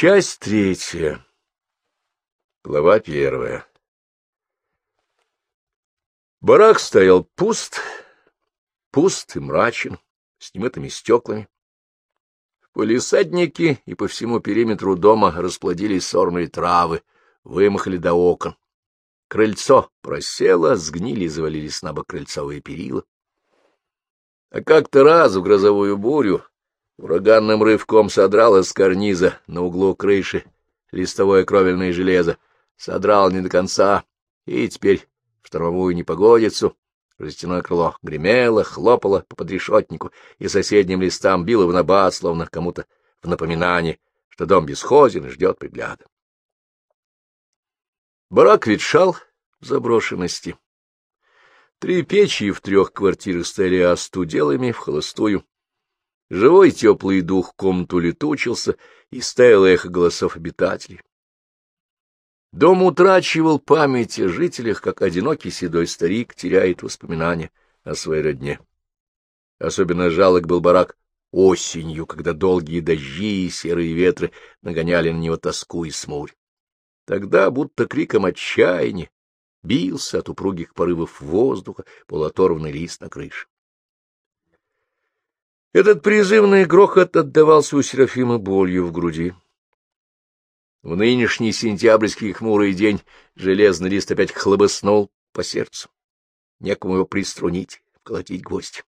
Часть третья. Глава первая. Барак стоял пуст, пуст и мрачен, с немытыми стеклами. В полисаднике и по всему периметру дома расплодились сорные травы, вымахали до окон. Крыльцо просело, сгнили и завалились на бок крыльцовые перила. А как-то раз в грозовую бурю Ураганным рывком содрал из карниза на углу крыши листовое кровельное железо, содрал не до конца, и теперь штормовую непогодицу жестяное крыло гремело, хлопало по подрешетнику и соседним листам било в набат, словно кому-то в напоминание, что дом бесхозен и ждет пригляда. Барак ветшал в заброшенности. Три печи в трех квартирах стояли остуделыми в холостую, Живой теплый дух комнату летучился, и стаяло эхо голосов обитателей. Дом утрачивал память о жителях, как одинокий седой старик теряет воспоминания о своей родне. Особенно жалок был барак осенью, когда долгие дожди и серые ветры нагоняли на него тоску и смурь. Тогда, будто криком отчаяния, бился от упругих порывов воздуха полуоторванный лист на крыше. Этот призывный грохот отдавался у Серафима болью в груди. В нынешний сентябрьский хмурый день железный лист опять хлобыснул по сердцу. Некому его приструнить, вколотить гвоздь.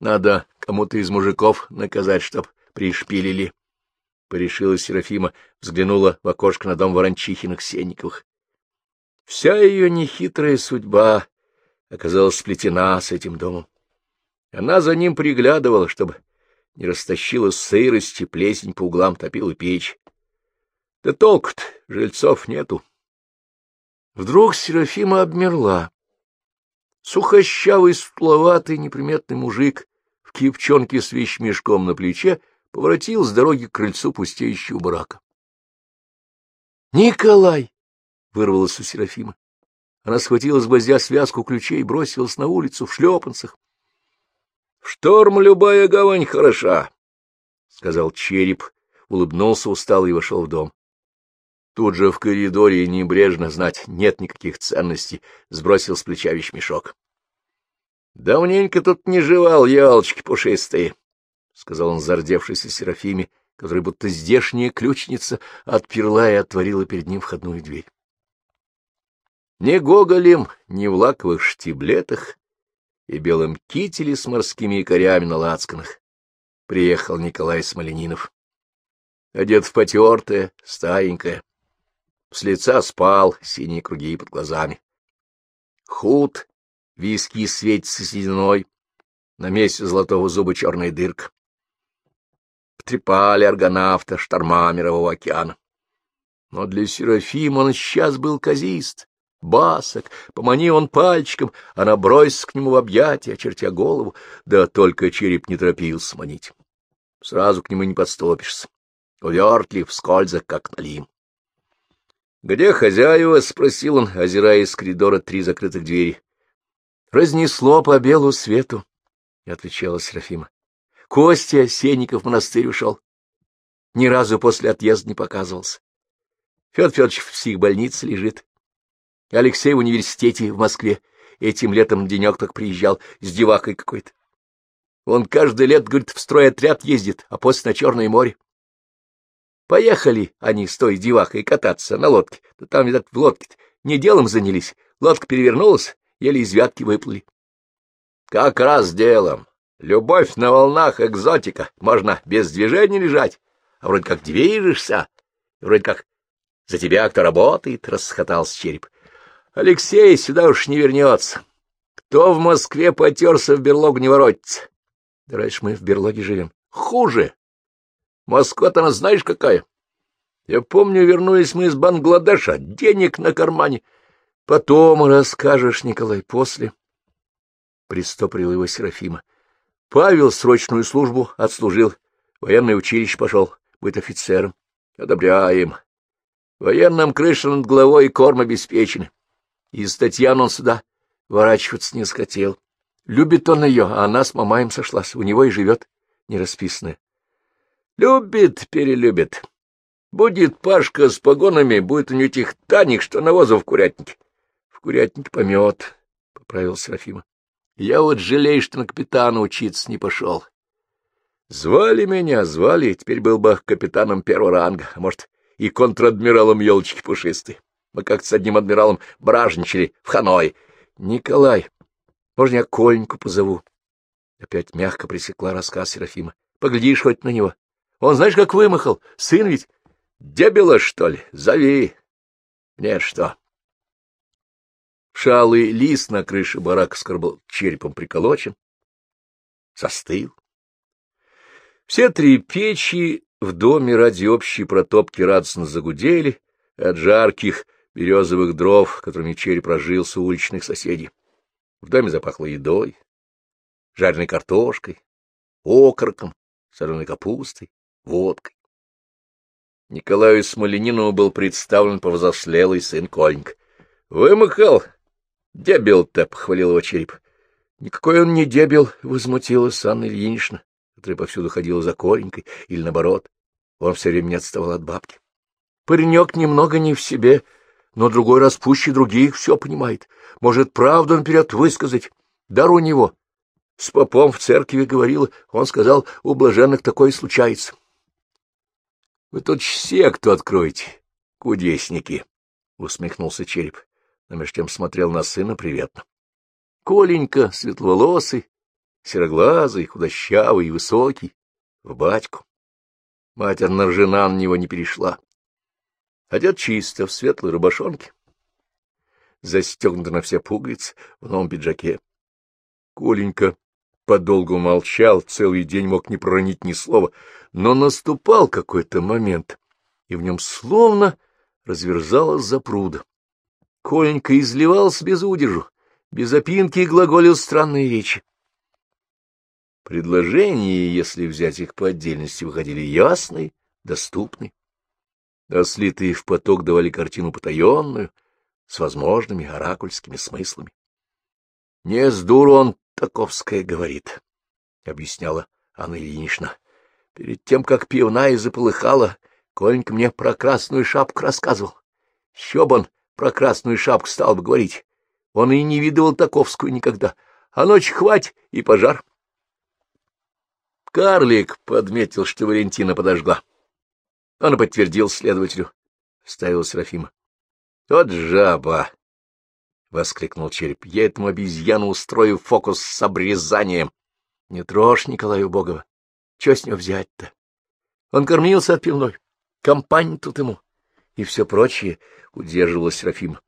Надо кому-то из мужиков наказать, чтоб пришпилили. Порешила Серафима, взглянула в окошко на дом Ворончихиных-Сенниковых. Вся ее нехитрая судьба оказалась сплетена с этим домом. Она за ним приглядывала, чтобы не растащила сырость и плесень по углам топила печь. Да толк-то, жильцов нету. Вдруг Серафима обмерла. Сухощавый, стловатый, неприметный мужик в кипчонке с вещмешком на плече поворотил с дороги к крыльцу пустеющего барака. «Николай!» — вырвалась у Серафима. Она схватила с гвоздя связку ключей и бросилась на улицу в шлепанцах. Шторм любая гавань хороша, — сказал череп, улыбнулся устало и вошел в дом. Тут же в коридоре небрежно знать нет никаких ценностей, сбросил с плеча вещмешок. — Давненько тут не жевал, елочки пушистые, — сказал он зардевшейся Серафиме, которая будто здешняя ключница отперла и отворила перед ним входную дверь. Ни гоголем, ни в лаковых штиблетах и белом кителе с морскими якорями на лацканах. Приехал Николай Смоленинов. Одет в потертое, старенькое. С лица спал, синие круги под глазами. Худ, виски светится сединой, на месте золотого зуба черная дырка. Потрепали аргонавта шторма мирового океана. Но для Серафима он сейчас был казист, басок, помани он пальчиком, она бросится к нему в объятия, очертя голову, да только череп не торопился манить. Сразу к нему не подступишься. Увертлив, скольза, как налим. — Где хозяева? — спросил он, озирая из коридора три закрытых двери. — Разнесло по белу свету, — отвечала Серафима. — Костя Сенников в монастырь ушел. Ни разу после отъезда не показывался. Федор Федорович в психбольнице лежит. Алексей в университете в Москве. Этим летом денек так приезжал с девакой какой-то. Он каждый лет, говорит, в стройотряд ездит, а после на Черное море. Поехали они с той девахой кататься на лодке. Да там, видать, в лодке не делом занялись. Лодка перевернулась, еле из вятки выплыли. Как раз делом. Любовь на волнах, экзотика. Можно без движения лежать, а вроде как движешься, вроде как за тебя кто работает, — расхотался череп. Алексей сюда уж не вернется. Кто в Москве потерся, в берлогу не воротится. Да раньше мы в берлоге живем. Хуже. Москва-то она знаешь какая. Я помню, вернулись мы из Бангладеша, денег на кармане. Потом расскажешь, Николай, после. Пристоприл его Серафима. Павел срочную службу отслужил, военное училище пошел, быть офицером. Одобряем. Военным крыша над головой и корм обеспечены. Из Татьяны он сюда ворачиваться не захотел. Любит он ее, а она с мамаем сошлась, у него и живет нерасписанная. Любит, перелюбит. Будет Пашка с погонами, будет у него этих таник, что навоза в курятнике. В курятнике помет, — поправил Серафима. Я вот жалею, что на капитана учиться не пошел. Звали меня, звали, теперь был бы капитаном первого ранга, а может, и контр-адмиралом елочки пушистой. Мы как-то с одним адмиралом бражничали в Ханой. Николай, можно я Коленьку позову? Опять мягко пресекла рассказ Серафима. Поглядишь хоть на него. Он знаешь, как вымахал? Сын ведь дебила, что ли? Зови. Нет, что? Шалый лист на крыше барака скорбл черепом приколочен. Застыл. Все три печи в доме ради общей протопки радостно загудели от жарких березовых дров, которыми череп прожился у уличных соседей. В доме запахло едой, жареной картошкой, окороком, соленой капустой, водкой. Николаю Смоленинову был представлен повзрослелый сын Коленька. — Вымахал? Дебил-то, — похвалил его череп. — Никакой он не дебил, — возмутилась Анна Ильинична, которая повсюду ходила за Коленькой, или наоборот. Он все время не отставал от бабки. Паренек немного не в себе, но другой раз пуще других все понимает. Может, правду наперед высказать. Дар у него. С попом в церкви говорила, он сказал, у блаженных такое случается. — Вы тут кто откроете, кудесники, — усмехнулся череп, но между тем смотрел на сына приветно. Коленька, светловолосый, сероглазый, худощавый и высокий, в батьку. Матерная жена на него не перешла. Одет чисто, в светлой рубашонке, застегнуто на все пуговицы, в новом пиджаке. Коленька подолгу молчал, целый день мог не проронить ни слова, но наступал какой-то момент, и в нем словно разверзалась запруда. Коленька изливался без удержу, без опинки и глаголил странные речи. Предложения, если взять их по отдельности, выходили ясные, доступные а слитые в поток давали картину потаенную, с возможными оракульскими смыслами. — Не с дуру он таковское говорит, — объясняла Анна Ильинична. — Перед тем, как пивная заполыхала, Коленька мне про красную шапку рассказывал. Еще бы он про красную шапку стал бы говорить. Он и не видывал таковскую никогда. А ночь хвать и пожар. Карлик подметил, что Валентина подожгла. Он подтвердил следователю, — ставил Серафима. — Вот жаба! — воскликнул череп. — Я этому обезьяну устрою фокус с обрезанием. — Не трожь Николая Богова. Че с него взять-то? Он кормился от пивной. Компания тут ему. И все прочее удерживала Серафима.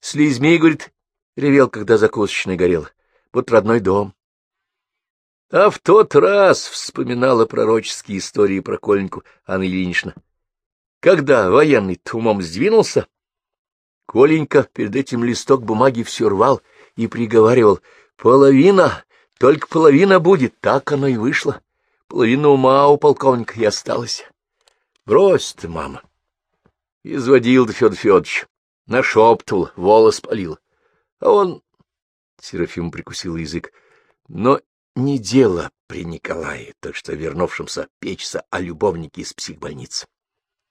Слизьмей, говорит, ревел, когда закусочная горела. Вот родной дом. А в тот раз вспоминала пророческие истории про Коленьку Анна Ильинична. Когда военный умом сдвинулся, Коленька перед этим листок бумаги все рвал и приговаривал «Половина, только половина будет». Так оно и вышло. Половина ума у полковника и осталась. Брось ты, мама. Изводил ты, Федор Федорович, нашептывал, волос палил. А он... Серафим прикусил язык. Но не дело при Николае, то что вернувшемся печься о любовнике из психбольницы.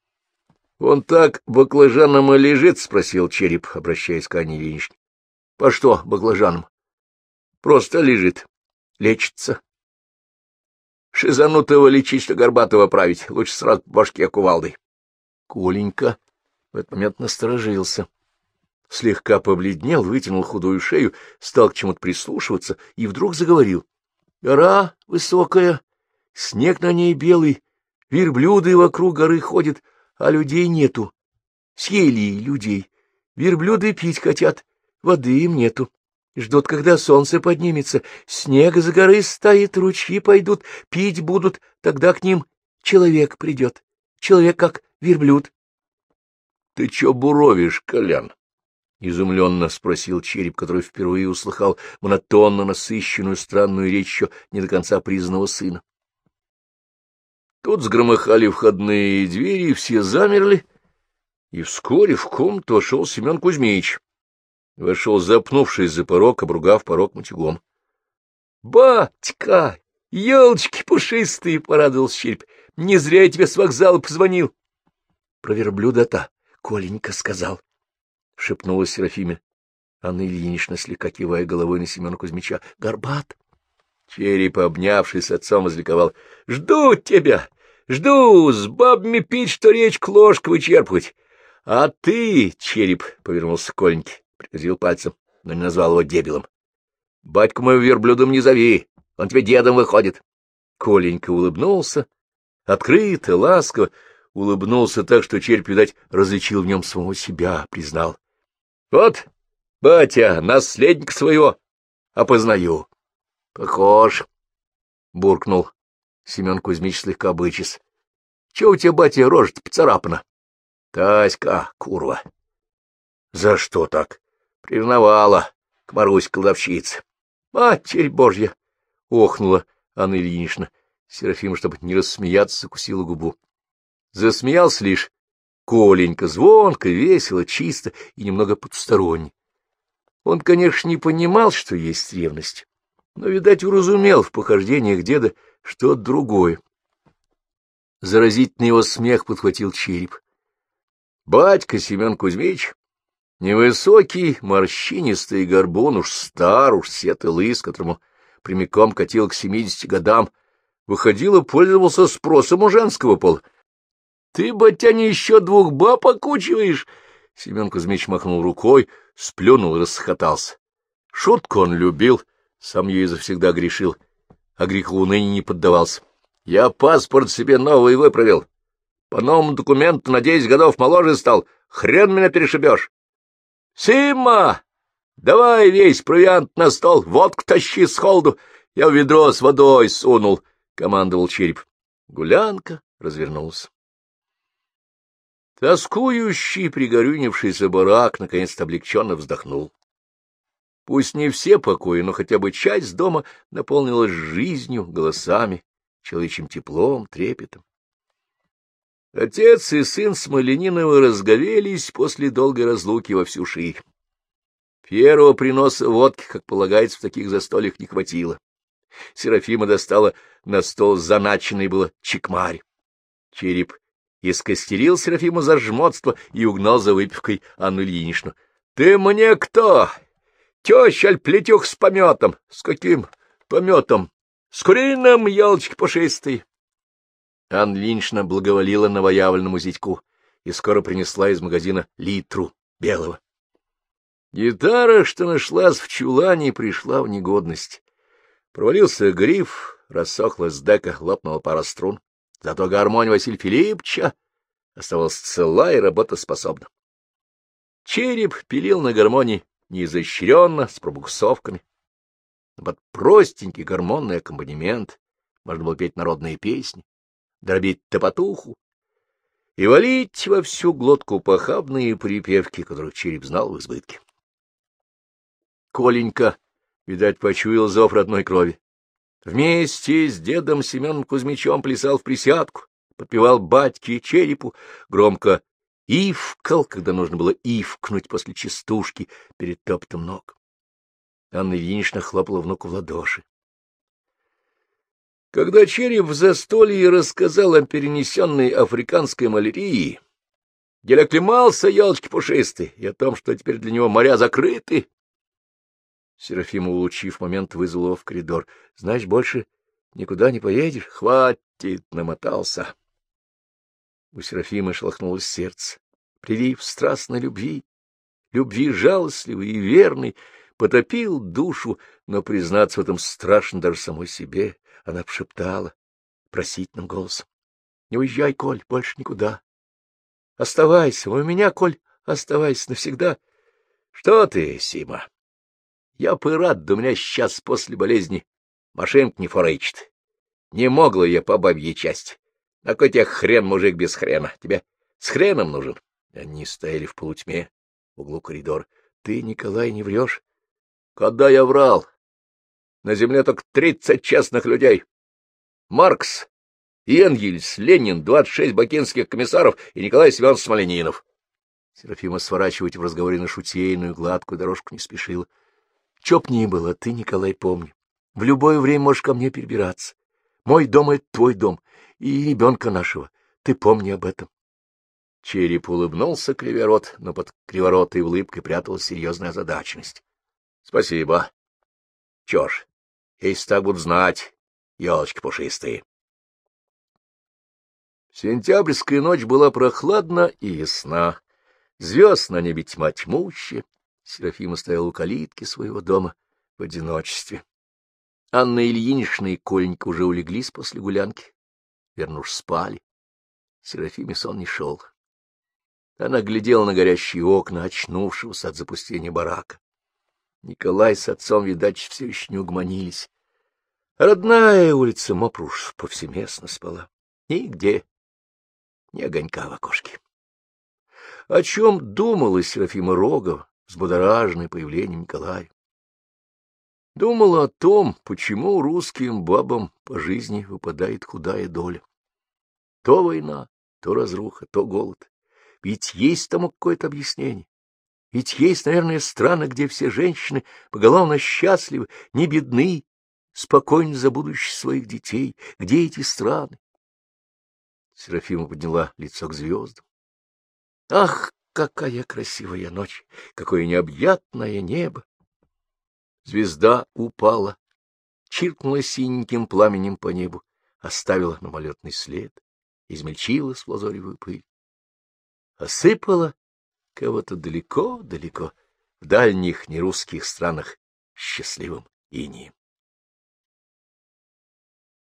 — Он так баклажаном и лежит? — спросил череп, обращаясь к Ане Ильиничне. — По что баклажаном? — Просто лежит. Лечится. Шизанутого лечить, что горбатого править. Лучше сразу по башке кувалдой. Коленька в этот момент насторожился. Слегка побледнел, вытянул худую шею, стал к чему-то прислушиваться и вдруг заговорил. Гора высокая, снег на ней белый, верблюды вокруг горы ходят, а людей нету. Съели людей. Верблюды пить хотят, воды им нету. Ждут, когда солнце поднимется, снег с горы стоит, ручьи пойдут, пить будут, тогда к ним человек придет. Человек как верблюд. — Ты чё буровишь, Колян? — изумленно спросил череп, который впервые услыхал монотонно насыщенную странную речь еще не до конца признанного сына. Тут сгромыхали входные двери, и все замерли, и вскоре в комнату вошел Семен Кузьмич. Вошел, запнувшись за порог, обругав порог матюгом. — Батька! Елочки пушистые! — порадовался череп. — Не зря я тебе с вокзала позвонил. про верблюда-то Коленька сказал, — шепнула Серафиме. Анна Ильинична, слегка кивая головой на Семена Кузьмича, — горбат. Череп, обнявшись с отцом, возликовал. — Жду тебя! Жду! С бабами пить, что речку ложку вычерпывать. — А ты, череп, — повернулся к Коленьке, пригрозил пальцем, но не назвал его дебилом. — Батьку мою верблюдом не зови, он тебе дедом выходит. Коленька улыбнулся, открыто, ласково, улыбнулся так, что череп, видать, различил в нем самого себя, признал. — Вот, батя, наследник своего опознаю. — Похож, — буркнул Семен Кузьмич слегка бычис. — Чего у тебя, батя, рожа-то поцарапана? — Таська, курва. — За что так? — Приревновала к Марусь колдовщице. — Матерь Божья! — охнула Анна Ильинична. Серафима, чтобы не рассмеяться, закусила губу. Засмеялся лишь Коленька, звонко, весело, чисто и немного потусторонне. Он, конечно, не понимал, что есть ревность, но, видать, уразумел в похождениях деда что-то другое. Заразительный его смех подхватил череп. Батька Семен Кузьмич, невысокий, морщинистый горбун, уж стар, уж сет и лыс, которому прямиком катил к семидесяти годам, выходил и пользовался спросом у женского пола. — Ты, батяня, еще двух баб окучиваешь? Семен Кузьмич махнул рукой, сплюнул и расхотался. Шутку он любил, сам ею завсегда грешил, а греху ныне не поддавался. Я паспорт себе новый выправил. По новому документу на десять годов моложе стал. Хрен меня перешибешь. — Сима! Давай весь провиант на стол, водку тащи с холду. Я в ведро с водой сунул, — командовал череп. Гулянка развернулся. Тоскующий, пригорюнившийся барак наконец-то облегченно вздохнул. Пусть не все покои, но хотя бы часть дома наполнилась жизнью, голосами, человечьим теплом, трепетом. Отец и сын Смолениновы разговелись после долгой разлуки во всю ширь. Первого приноса водки, как полагается, в таких застольях не хватило. Серафима достала на стол заначенный было чекмарь. Череп искостерил Серафиму за жмотство и угнал за выпивкой Анну Ильиничну. — Ты мне кто? Теща плетюх с пометом? С каким пометом? С куриным, елочки пушистые. Анна Ильинична благоволила новоявленному зятьку и скоро принесла из магазина литру белого. Гитара, что нашлась в чулане, пришла в негодность. Провалился гриф, рассохлась дека, лопнула пара струн. Зато гармонь Василия Филипповича оставалась цела и работоспособна. Череп пилил на гармонии неизощренно, с пробуксовками. Под простенький гармонный аккомпанемент можно было петь народные песни, дробить топотуху и валить во всю глотку похабные припевки, которых череп знал в избытке. Коленька, видать, почуял зов родной крови. Вместе с дедом Семеном Кузьмичем плясал в присядку, подпевал батьке черепу, громко ивкал, когда нужно было ивкнуть после частушки перед топтом ног. Анна Ильинична хлопала внуку в ладоши. Когда череп в застолье рассказал о перенесенной африканской малярии, где оклемался елочки пушистые, и о том, что теперь для него моря закрыты, Серафима, улучив момент, вызвал в коридор. — Знаешь, больше никуда не поедешь? Хватит, намотался. У Серафимы шелохнулось сердце. Прилив страстной любви, любви жалостливой и верной, потопил душу, но признаться в этом страшно даже самой себе. Она пшептала просительным голосом. — Не уезжай, Коль, больше никуда. Оставайся, у меня, Коль, оставайся навсегда. — Что ты, Сима? Я бы рад, да у меня сейчас после болезни машинка не форечит. Не могла я по бабьей части. На кой тебе хрен, мужик, без хрена? Тебе с хреном нужен. Они стояли в полутьме в углу коридора. Ты, Николай, не врешь? Когда я врал? На земле только тридцать честных людей. Маркс, Энгельс, Ленин, двадцать шесть бакинских комиссаров и Николай Семенович Смоленинов. Серафима сворачивать в разговоре на шутейную гладкую дорожку не спешила. Чё б ни было, ты, Николай, помни. В любое время можешь ко мне перебираться. Мой дом — это твой дом, и ребенка нашего. Ты помни об этом. Череп улыбнулся криворот, но под криворотой улыбкой пряталась серьезная озадаченность. — Спасибо. Чё ж, если так будут знать, елочки пушистые. Сентябрьская ночь была прохладна и ясна. Звезд на небе тьма тьмущая. Серафима стояла у калитки своего дома в одиночестве. Анна Ильинична и Коленька уже улеглись после гулянки. Верно спали. Серафиме сон не шел. Она глядела на горящие окна, очнувшегося от запустения барака. Николай с отцом, видать, все еще не угомонились. Родная улица Мопруш повсеместно спала. Нигде ни огонька в окошке. О чем думала Серафима Рогова, взбудораженная появлением Николая? Думала о том, почему русским бабам по жизни выпадает худая доля. То война, то разруха, то голод. Ведь есть тому какое-то объяснение. Ведь есть, наверное, страны, где все женщины поголовно счастливы, не бедны, спокойны за будущее своих детей. Где эти страны? Серафима подняла лицо к звездам. Ах, какая красивая ночь! Какое необъятное небо! Звезда упала, чиркнула синеньким пламенем по небу, оставила намалетный след, измельчилась в лазоревую пыль осыпала кого-то далеко-далеко в дальних нерусских странах счастливым инием.